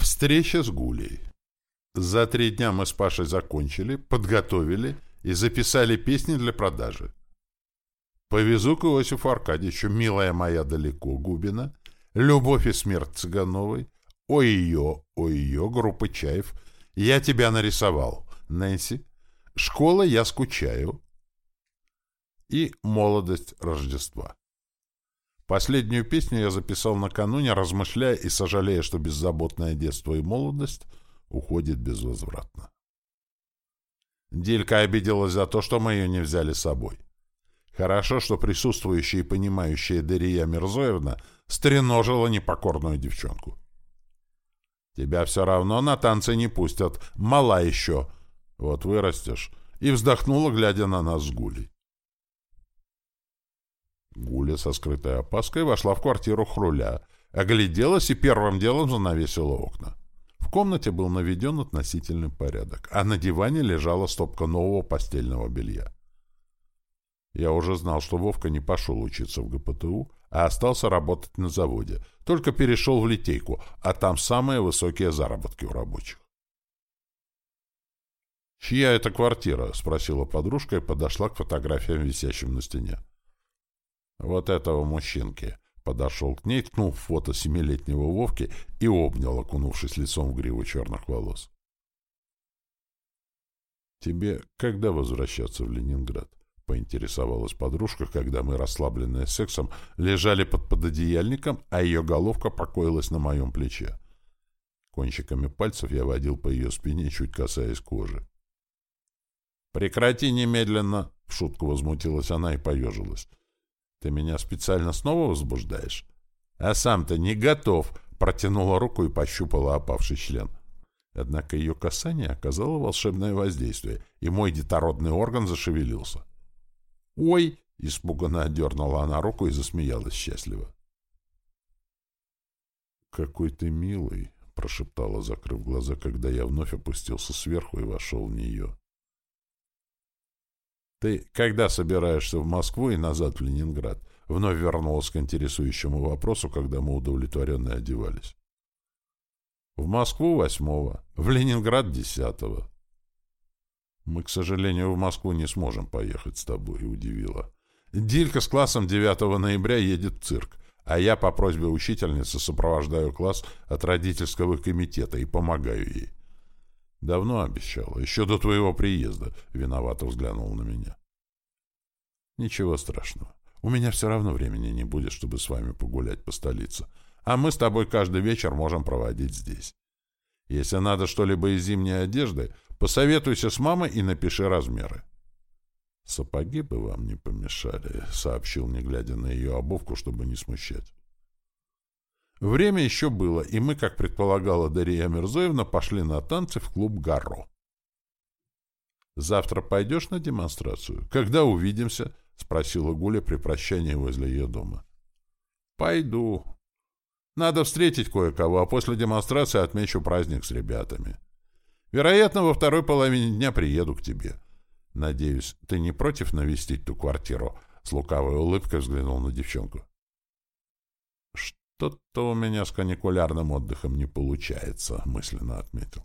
Встреча с Гулей. За три дня мы с Пашей закончили, подготовили и записали песни для продажи. Повезу к Иосифу Аркадьевичу «Милая моя далеко» Губина, «Любовь и смерть Цыгановой», «Ой ее, ой ее» группы Чаев, «Я тебя нарисовал» Нэнси, «Школа, я скучаю» и «Молодость Рождества». Последнюю песню я записал накануне, размышляя и сожалея, что беззаботное детство и молодость уходит безвозвратно. Дилька обиделась за то, что мы ее не взяли с собой. Хорошо, что присутствующая и понимающая Дария Мирзоевна стреножила непокорную девчонку. «Тебя все равно на танцы не пустят, мала еще. Вот вырастешь». И вздохнула, глядя на нас с Гулей. Гуля со скрытой опаской вошла в квартиру Хруля, огляделась и первым делом занавесила окна. В комнате был наведен относительный порядок, а на диване лежала стопка нового постельного белья. Я уже знал, что Вовка не пошел учиться в ГПТУ, а остался работать на заводе, только перешел в литейку, а там самые высокие заработки у рабочих. «Чья это квартира?» — спросила подружка и подошла к фотографиям, висящим на стене. Вот этого мужчинки. Подошел к ней, ткнул фото семилетнего Вовки и обнял, окунувшись лицом в гриву черных волос. «Тебе когда возвращаться в Ленинград?» — поинтересовалась подружка, когда мы, расслабленные сексом, лежали под пододеяльником, а ее головка покоилась на моем плече. Кончиками пальцев я водил по ее спине, чуть касаясь кожи. «Прекрати немедленно!» — в шутку возмутилась она и поежилась. Ты меня специально снова возбуждаешь? А сам-то не готов, протянула руку и пощупала опавший член. Однако ее касание оказало волшебное воздействие, и мой детородный орган зашевелился. «Ой!» — испуганно отдернула она руку и засмеялась счастливо. «Какой ты милый!» — прошептала, закрыв глаза, когда я вновь опустился сверху и вошел в нее. «Ты когда собираешься в Москву и назад в Ленинград?» Вновь вернулась к интересующему вопросу, когда мы удовлетворенно одевались. «В Москву восьмого, в Ленинград десятого». «Мы, к сожалению, в Москву не сможем поехать с тобой», — удивила. «Дилька с классом 9 ноября едет в цирк, а я по просьбе учительницы сопровождаю класс от родительского комитета и помогаю ей. Давно обещала, еще до твоего приезда, виновато взглянул на меня. Ничего страшного. У меня все равно времени не будет, чтобы с вами погулять по столице. А мы с тобой каждый вечер можем проводить здесь. Если надо что-либо из зимней одежды, посоветуйся с мамой и напиши размеры. Сапоги бы вам не помешали, сообщил, не глядя на ее обувку, чтобы не смущать. Время еще было, и мы, как предполагала Дарья Мирзоевна, пошли на танцы в клуб «Гаро». «Завтра пойдешь на демонстрацию? Когда увидимся?» — спросила Гуля при прощании возле ее дома. «Пойду. Надо встретить кое-кого, а после демонстрации отмечу праздник с ребятами. Вероятно, во второй половине дня приеду к тебе. Надеюсь, ты не против навестить ту квартиру?» С лукавой улыбкой взглянул на девчонку. «Что-то у меня с каникулярным отдыхом не получается», — мысленно отметил.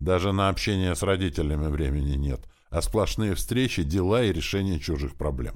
«Даже на общение с родителями времени нет, а сплошные встречи, дела и решение чужих проблем.